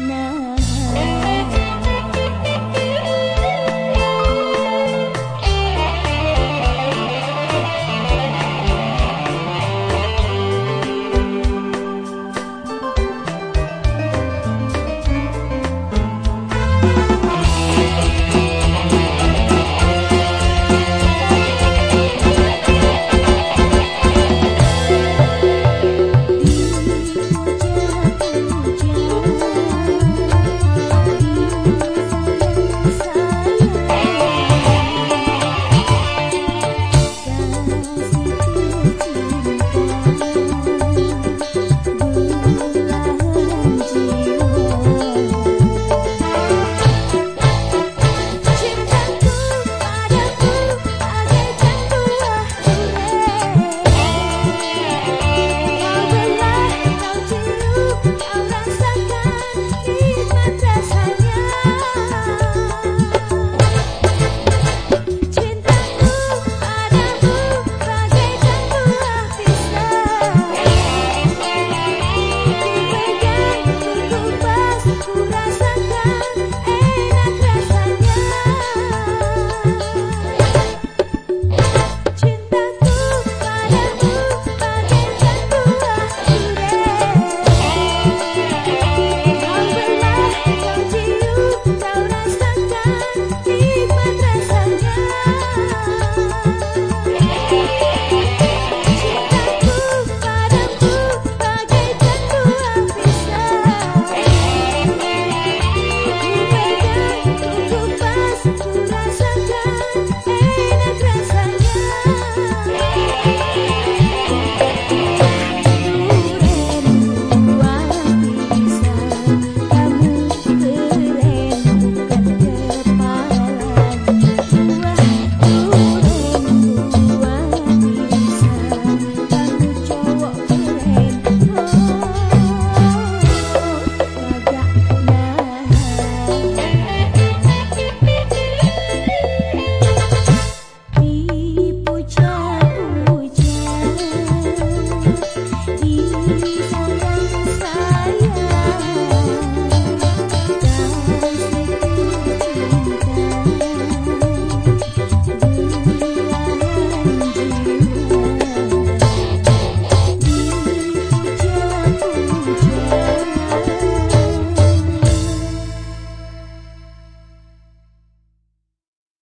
now.